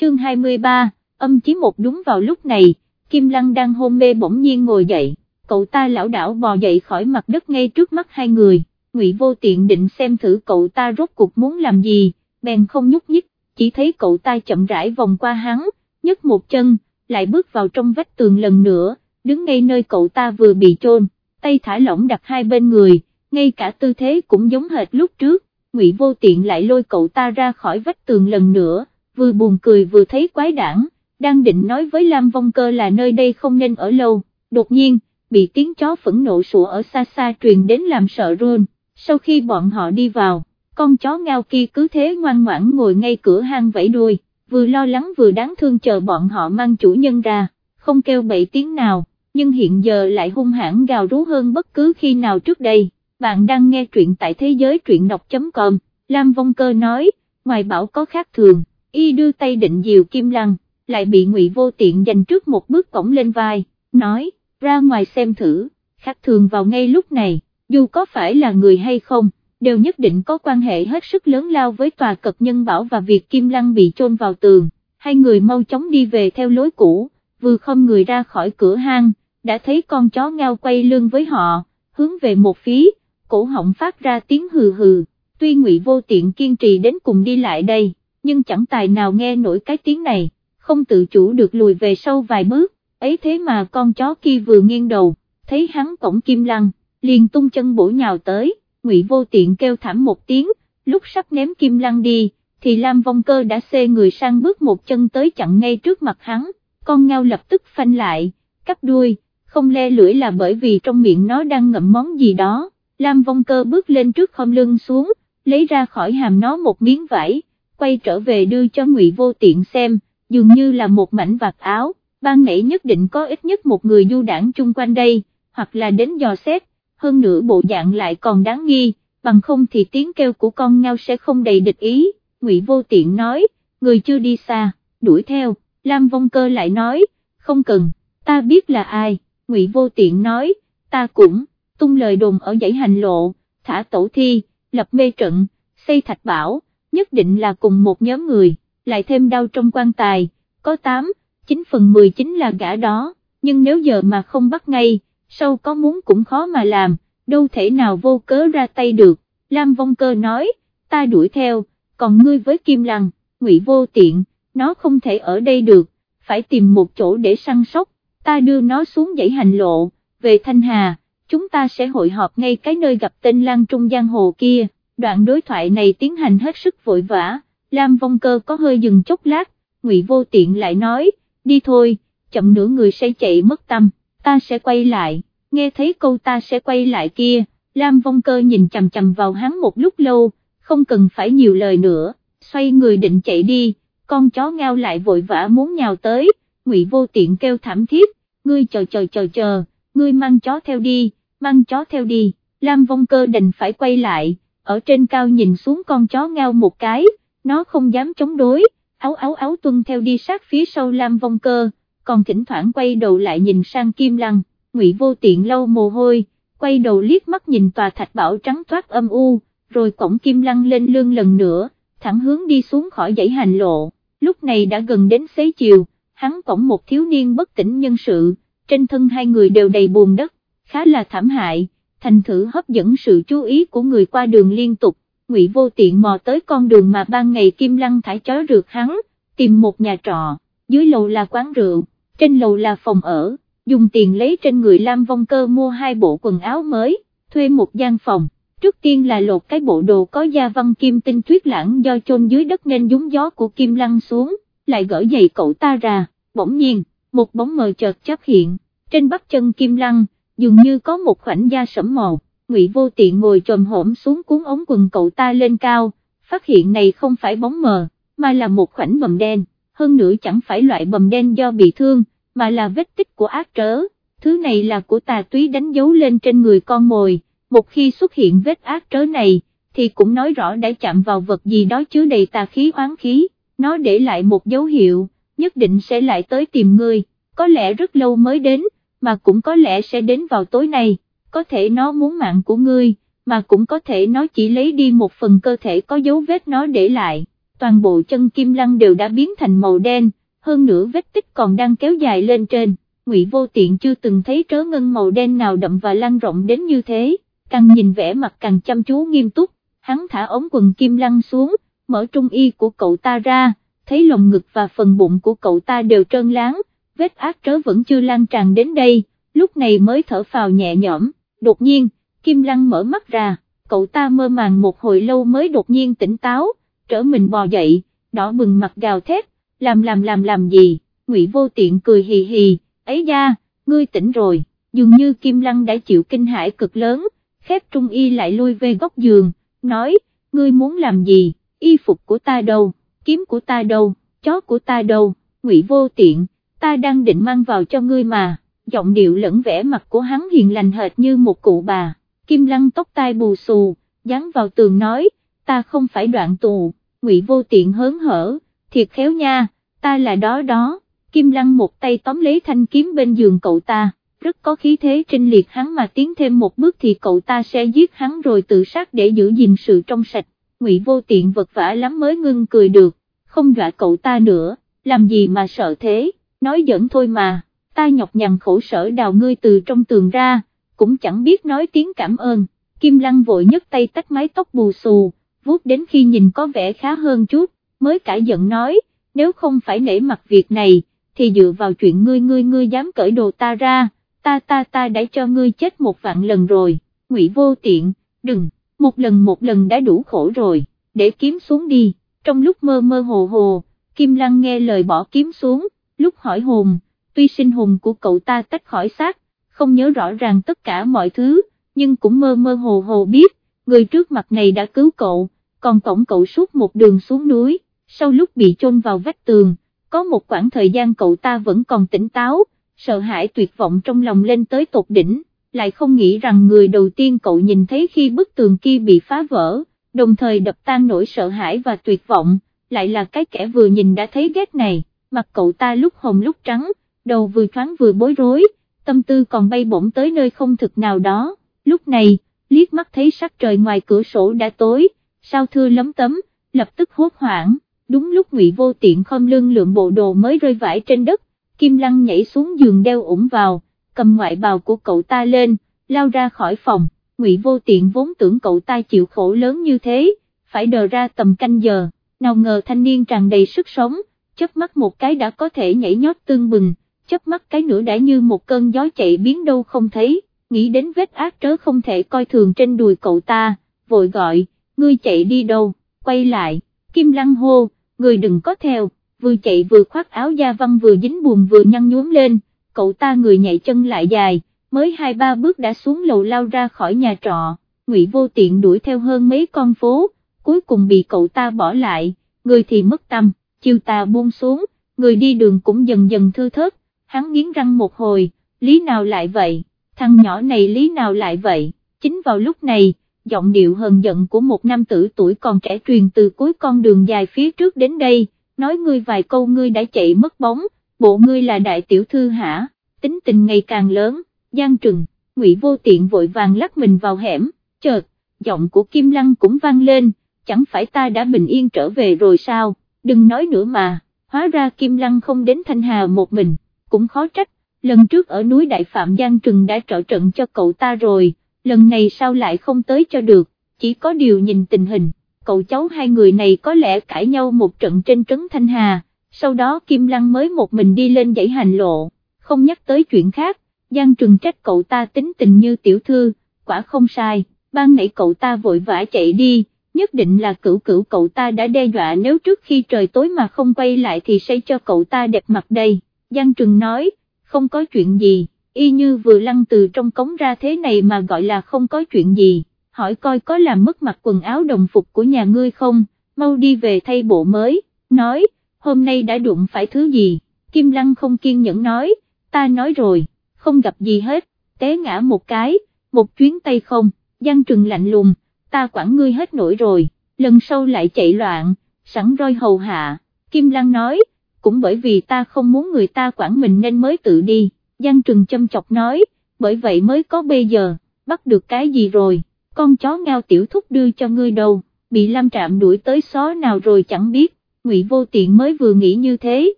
chương 23, âm chí một đúng vào lúc này, Kim Lăng đang hôn mê bỗng nhiên ngồi dậy, cậu ta lão đảo bò dậy khỏi mặt đất ngay trước mắt hai người, Ngụy Vô Tiện định xem thử cậu ta rốt cuộc muốn làm gì, bèn không nhúc nhích, chỉ thấy cậu ta chậm rãi vòng qua hắn, nhấc một chân, lại bước vào trong vách tường lần nữa, đứng ngay nơi cậu ta vừa bị chôn, tay thả lỏng đặt hai bên người, ngay cả tư thế cũng giống hệt lúc trước, Ngụy Vô Tiện lại lôi cậu ta ra khỏi vách tường lần nữa, vừa buồn cười vừa thấy quái đản, đang định nói với Lam Vong Cơ là nơi đây không nên ở lâu, đột nhiên, bị tiếng chó phẫn nộ sủa ở xa xa truyền đến làm sợ run, sau khi bọn họ đi vào, con chó ngao kia cứ thế ngoan ngoãn ngồi ngay cửa hang vẫy đuôi, vừa lo lắng vừa đáng thương chờ bọn họ mang chủ nhân ra, không kêu bậy tiếng nào, nhưng hiện giờ lại hung hãn gào rú hơn bất cứ khi nào trước đây. Bạn đang nghe truyện tại thế giới truyện đọc.com, Lam Vong Cơ nói, ngoài bảo có khác thường, y đưa tay định diều Kim Lăng, lại bị ngụy vô tiện dành trước một bước cổng lên vai, nói, ra ngoài xem thử, khác thường vào ngay lúc này, dù có phải là người hay không, đều nhất định có quan hệ hết sức lớn lao với tòa cật nhân bảo và việc Kim Lăng bị chôn vào tường, hai người mau chóng đi về theo lối cũ, vừa không người ra khỏi cửa hang, đã thấy con chó ngao quay lưng với họ, hướng về một phía, cổ họng phát ra tiếng hừ hừ, tuy ngụy vô tiện kiên trì đến cùng đi lại đây, nhưng chẳng tài nào nghe nổi cái tiếng này, không tự chủ được lùi về sau vài bước, ấy thế mà con chó kia vừa nghiêng đầu, thấy hắn cổng kim lăng, liền tung chân bổ nhào tới, ngụy vô tiện kêu thảm một tiếng, lúc sắp ném kim lăng đi, thì Lam Vong Cơ đã xê người sang bước một chân tới chặn ngay trước mặt hắn, con ngao lập tức phanh lại, cắp đuôi, không le lưỡi là bởi vì trong miệng nó đang ngậm món gì đó, Lam Vong Cơ bước lên trước không lưng xuống, lấy ra khỏi hàm nó một miếng vải, quay trở về đưa cho Ngụy Vô Tiện xem, dường như là một mảnh vạt áo, ban nãy nhất định có ít nhất một người du đảng chung quanh đây, hoặc là đến dò xét, hơn nữa bộ dạng lại còn đáng nghi, bằng không thì tiếng kêu của con ngao sẽ không đầy địch ý, Ngụy Vô Tiện nói, người chưa đi xa, đuổi theo, Lam Vong Cơ lại nói, không cần, ta biết là ai, Ngụy Vô Tiện nói, ta cũng, tung lời đồn ở dãy hành lộ, thả tổ thi, lập mê trận, xây thạch bảo, nhất định là cùng một nhóm người, lại thêm đau trong quan tài, có 8, 9 phần 19 là gã đó, nhưng nếu giờ mà không bắt ngay, sau có muốn cũng khó mà làm, đâu thể nào vô cớ ra tay được, Lam Vong Cơ nói, ta đuổi theo, còn ngươi với Kim Lăng, ngụy vô tiện, nó không thể ở đây được, phải tìm một chỗ để săn sóc, ta đưa nó xuống dãy hành lộ, về Thanh Hà, chúng ta sẽ hội họp ngay cái nơi gặp tên Lan Trung Giang Hồ kia, đoạn đối thoại này tiến hành hết sức vội vã, Lam Vong Cơ có hơi dừng chốc lát, Ngụy Vô Tiện lại nói, đi thôi, chậm nửa người sẽ chạy mất tâm, ta sẽ quay lại, nghe thấy câu ta sẽ quay lại kia, Lam Vong Cơ nhìn chầm chầm vào hắn một lúc lâu, không cần phải nhiều lời nữa, xoay người định chạy đi, con chó ngao lại vội vã muốn nhào tới, Ngụy Vô Tiện kêu thảm thiết, ngươi chờ chờ chờ chờ, ngươi mang chó theo đi, mang chó theo đi, Lam Vong Cơ đành phải quay lại, ở trên cao nhìn xuống con chó ngao một cái, nó không dám chống đối, áo áo áo tuân theo đi sát phía sau Lam Vong Cơ, còn thỉnh thoảng quay đầu lại nhìn sang Kim Lăng, Ngụy Vô Tiện lâu mồ hôi, quay đầu liếc mắt nhìn tòa thạch bảo trắng thoát âm u, rồi cổng Kim Lăng lên lương lần nữa, thẳng hướng đi xuống khỏi dãy hành lộ, lúc này đã gần đến xế chiều, hắn cổng một thiếu niên bất tỉnh nhân sự, trên thân hai người đều đầy buồn đất, khá là thảm hại, thành thử hấp dẫn sự chú ý của người qua đường liên tục, Ngụy Vô Tiện mò tới con đường mà ban ngày Kim Lăng thải chó rượt hắn, tìm một nhà trọ, dưới lầu là quán rượu, trên lầu là phòng ở, dùng tiền lấy trên người Lam Vong Cơ mua hai bộ quần áo mới, thuê một gian phòng, trước tiên là lột cái bộ đồ có da văn kim tinh tuyết lãng do chôn dưới đất nên dúng gió của Kim Lăng xuống, lại gỡ giày cậu ta ra, bỗng nhiên, một bóng mờ chợt chấp hiện, trên bắp chân Kim Lăng, dường như có một khoảnh da sẫm màu, Ngụy Vô Tiện ngồi trồm hổm xuống cuốn ống quần cậu ta lên cao, phát hiện này không phải bóng mờ, mà là một khoảnh bầm đen, hơn nữa chẳng phải loại bầm đen do bị thương, mà là vết tích của ác trớ, thứ này là của tà túy đánh dấu lên trên người con mồi, một khi xuất hiện vết ác trớ này, thì cũng nói rõ đã chạm vào vật gì đó chứa đầy tà khí oán khí, nó để lại một dấu hiệu, nhất định sẽ lại tới tìm ngươi, có lẽ rất lâu mới đến, mà cũng có lẽ sẽ đến vào tối nay, có thể nó muốn mạng của ngươi, mà cũng có thể nó chỉ lấy đi một phần cơ thể có dấu vết nó để lại, toàn bộ chân Kim Lăng đều đã biến thành màu đen, hơn nữa vết tích còn đang kéo dài lên trên, Ngụy Vô Tiện chưa từng thấy trớ ngân màu đen nào đậm và lan rộng đến như thế, càng nhìn vẻ mặt càng chăm chú nghiêm túc, hắn thả ống quần Kim Lăng xuống, mở trung y của cậu ta ra, thấy lồng ngực và phần bụng của cậu ta đều trơn láng, vết ác trớ vẫn chưa lan tràn đến đây, lúc này mới thở phào nhẹ nhõm, đột nhiên, Kim Lăng mở mắt ra, cậu ta mơ màng một hồi lâu mới đột nhiên tỉnh táo, trở mình bò dậy, đỏ bừng mặt gào thét, làm làm làm làm gì, ngụy vô tiện cười hì hì, ấy da, ngươi tỉnh rồi, dường như Kim Lăng đã chịu kinh hãi cực lớn, khép trung y lại lui về góc giường, nói, ngươi muốn làm gì, y phục của ta đâu, kiếm của ta đâu, chó của ta đâu, ngụy vô tiện, ta đang định mang vào cho ngươi mà, giọng điệu lẫn vẻ mặt của hắn hiền lành hệt như một cụ bà, Kim Lăng tóc tai bù xù, dán vào tường nói, ta không phải đoạn tù, ngụy vô tiện hớn hở, thiệt khéo nha, ta là đó đó, Kim Lăng một tay tóm lấy thanh kiếm bên giường cậu ta, rất có khí thế trinh liệt hắn mà tiến thêm một bước thì cậu ta sẽ giết hắn rồi tự sát để giữ gìn sự trong sạch, ngụy vô tiện vật vả lắm mới ngưng cười được, không dọa cậu ta nữa, làm gì mà sợ thế, nói giỡn thôi mà, ta nhọc nhằn khổ sở đào ngươi từ trong tường ra, cũng chẳng biết nói tiếng cảm ơn, Kim Lăng vội nhấc tay tách mái tóc bù xù, vuốt đến khi nhìn có vẻ khá hơn chút, mới cãi giận nói, nếu không phải nể mặt việc này, thì dựa vào chuyện ngươi ngươi ngươi dám cởi đồ ta ra, ta ta ta đã cho ngươi chết một vạn lần rồi, ngụy vô tiện, đừng, một lần một lần đã đủ khổ rồi, để kiếm xuống đi, trong lúc mơ mơ hồ hồ, Kim Lăng nghe lời bỏ kiếm xuống, lúc hỏi hồn, tuy sinh hồn của cậu ta tách khỏi xác, không nhớ rõ ràng tất cả mọi thứ, nhưng cũng mơ mơ hồ hồ biết, người trước mặt này đã cứu cậu, còn tổng cậu suốt một đường xuống núi, sau lúc bị chôn vào vách tường, có một khoảng thời gian cậu ta vẫn còn tỉnh táo, sợ hãi tuyệt vọng trong lòng lên tới tột đỉnh, lại không nghĩ rằng người đầu tiên cậu nhìn thấy khi bức tường kia bị phá vỡ, đồng thời đập tan nỗi sợ hãi và tuyệt vọng, lại là cái kẻ vừa nhìn đã thấy ghét này, mặt cậu ta lúc hồng lúc trắng, đầu vừa thoáng vừa bối rối, tâm tư còn bay bổng tới nơi không thực nào đó, lúc này, liếc mắt thấy sắc trời ngoài cửa sổ đã tối, sao thưa lấm tấm, lập tức hốt hoảng, đúng lúc ngụy vô tiện khom lưng lượng bộ đồ mới rơi vãi trên đất, Kim Lăng nhảy xuống giường đeo ủng vào, cầm ngoại bào của cậu ta lên, lao ra khỏi phòng, ngụy vô tiện vốn tưởng cậu ta chịu khổ lớn như thế, phải đờ ra tầm canh giờ, nào ngờ thanh niên tràn đầy sức sống, chớp mắt một cái đã có thể nhảy nhót tương bừng, chớp mắt cái nữa đã như một cơn gió chạy biến đâu không thấy, nghĩ đến vết ác trớ không thể coi thường trên đùi cậu ta, vội gọi, ngươi chạy đi đâu, quay lại, Kim Lăng hô, người đừng có theo, vừa chạy vừa khoác áo da văn vừa dính buồn vừa nhăn nhuốm lên, cậu ta người nhảy chân lại dài, mới hai ba bước đã xuống lầu lao ra khỏi nhà trọ, Ngụy Vô Tiện đuổi theo hơn mấy con phố, cuối cùng bị cậu ta bỏ lại, người thì mất tâm, chiều tà buông xuống, người đi đường cũng dần dần thư thớt, hắn nghiến răng một hồi, lý nào lại vậy, thằng nhỏ này lý nào lại vậy, chính vào lúc này, giọng điệu hờn giận của một nam tử tuổi còn trẻ truyền từ cuối con đường dài phía trước đến đây, nói ngươi vài câu ngươi đã chạy mất bóng, bộ ngươi là đại tiểu thư hả, tính tình ngày càng lớn, gian trừng, ngụy vô tiện vội vàng lắc mình vào hẻm, chợt, giọng của Kim Lăng cũng vang lên, chẳng phải ta đã bình yên trở về rồi sao, đừng nói nữa mà, hóa ra Kim Lăng không đến Thanh Hà một mình, cũng khó trách, lần trước ở núi Đại Phạm Giang Trừng đã trợ trận cho cậu ta rồi, lần này sao lại không tới cho được, chỉ có điều nhìn tình hình, cậu cháu hai người này có lẽ cãi nhau một trận trên trấn Thanh Hà, sau đó Kim Lăng mới một mình đi lên dãy hành lộ, không nhắc tới chuyện khác, Giang Trừng trách cậu ta tính tình như tiểu thư, quả không sai, ban nãy cậu ta vội vã chạy đi, nhất định là cửu cửu cậu ta đã đe dọa nếu trước khi trời tối mà không quay lại thì sẽ cho cậu ta đẹp mặt đây, Giang Trừng nói, không có chuyện gì, y như vừa lăn từ trong cống ra thế này mà gọi là không có chuyện gì, hỏi coi có làm mất mặt quần áo đồng phục của nhà ngươi không, mau đi về thay bộ mới, nói, hôm nay đã đụng phải thứ gì, Kim Lăng không kiên nhẫn nói, ta nói rồi, không gặp gì hết, té ngã một cái, một chuyến tay không, Giang Trừng lạnh lùng, ta quản ngươi hết nổi rồi, lần sau lại chạy loạn, sẵn roi hầu hạ, Kim Lăng nói, cũng bởi vì ta không muốn người ta quản mình nên mới tự đi, Giang Trừng châm chọc nói, bởi vậy mới có bây giờ, bắt được cái gì rồi, con chó ngao tiểu thúc đưa cho ngươi đâu, bị Lam Trạm đuổi tới xó nào rồi chẳng biết, Ngụy Vô Tiện mới vừa nghĩ như thế,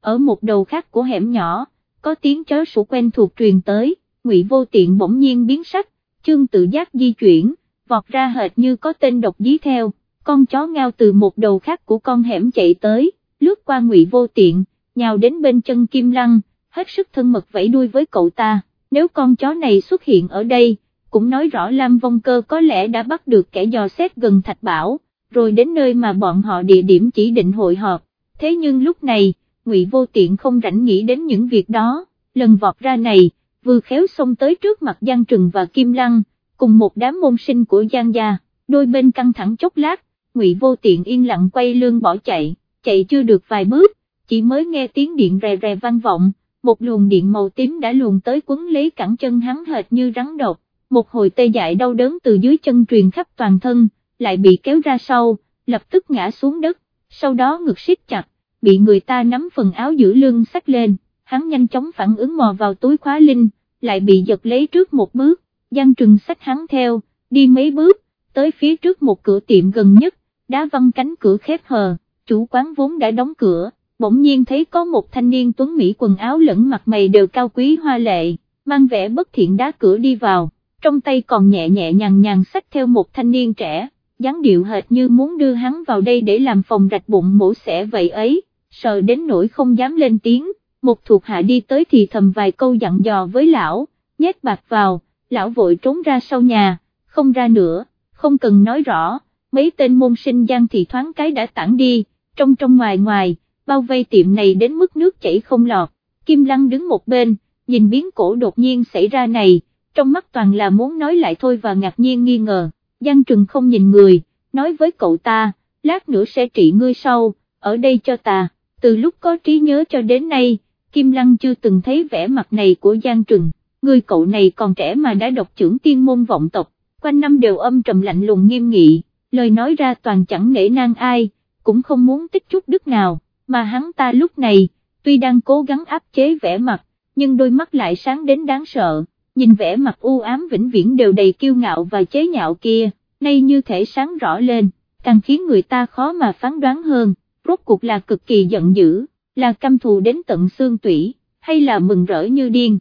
ở một đầu khác của hẻm nhỏ, có tiếng chó sủa quen thuộc truyền tới, Ngụy Vô Tiện bỗng nhiên biến sắc, chương tự giác di chuyển, vọt ra hệt như có tên độc dí theo, con chó ngao từ một đầu khác của con hẻm chạy tới, lướt qua Ngụy Vô Tiện, nhào đến bên chân Kim Lăng, hết sức thân mật vẫy đuôi với cậu ta, nếu con chó này xuất hiện ở đây, cũng nói rõ Lam Vong Cơ có lẽ đã bắt được kẻ dò xét gần Thạch Bảo, rồi đến nơi mà bọn họ địa điểm chỉ định hội họp, thế nhưng lúc này, Ngụy Vô Tiện không rảnh nghĩ đến những việc đó, lần vọt ra này, vừa khéo xông tới trước mặt Giang Trừng và Kim Lăng, cùng một đám môn sinh của Giang gia, đôi bên căng thẳng chốc lát, Ngụy Vô Tiện yên lặng quay lưng bỏ chạy, chạy chưa được vài bước, chỉ mới nghe tiếng điện rè rè vang vọng, một luồng điện màu tím đã luồn tới quấn lấy cẳng chân hắn hệt như rắn độc, một hồi tê dại đau đớn từ dưới chân truyền khắp toàn thân, lại bị kéo ra sau, lập tức ngã xuống đất, sau đó ngực siết chặt, bị người ta nắm phần áo giữ lưng xách lên, hắn nhanh chóng phản ứng mò vào túi khóa linh, lại bị giật lấy trước một bước, Giang Trừng sách hắn theo, đi mấy bước, tới phía trước một cửa tiệm gần nhất, đá văng cánh cửa khép hờ, chủ quán vốn đã đóng cửa, bỗng nhiên thấy có một thanh niên tuấn Mỹ quần áo lẫn mặt mày đều cao quý hoa lệ, mang vẻ bất thiện đá cửa đi vào, trong tay còn nhẹ nhẹ nhàng nhàng sách theo một thanh niên trẻ, dáng điệu hệt như muốn đưa hắn vào đây để làm phòng rạch bụng mổ xẻ vậy ấy, sợ đến nỗi không dám lên tiếng, một thuộc hạ đi tới thì thầm vài câu dặn dò với lão, nhét bạc vào, lão vội trốn ra sau nhà, không ra nữa, không cần nói rõ, mấy tên môn sinh gian thì thoáng cái đã tản đi, trong trong ngoài ngoài, bao vây tiệm này đến mức nước chảy không lọt, Kim Lăng đứng một bên, nhìn biến cổ đột nhiên xảy ra này, trong mắt toàn là muốn nói lại thôi và ngạc nhiên nghi ngờ, Giang Trừng không nhìn người, nói với cậu ta, lát nữa sẽ trị ngươi sau, ở đây cho ta, từ lúc có trí nhớ cho đến nay, Kim Lăng chưa từng thấy vẻ mặt này của Giang Trừng, người cậu này còn trẻ mà đã độc trưởng tiên môn vọng tộc, quanh năm đều âm trầm lạnh lùng nghiêm nghị, lời nói ra toàn chẳng nể nang ai, cũng không muốn tích chút đức nào, mà hắn ta lúc này, tuy đang cố gắng áp chế vẻ mặt, nhưng đôi mắt lại sáng đến đáng sợ, nhìn vẻ mặt u ám vĩnh viễn đều đầy kiêu ngạo và chế nhạo kia, nay như thể sáng rõ lên, càng khiến người ta khó mà phán đoán hơn, rốt cuộc là cực kỳ giận dữ, là căm thù đến tận xương tủy, hay là mừng rỡ như điên.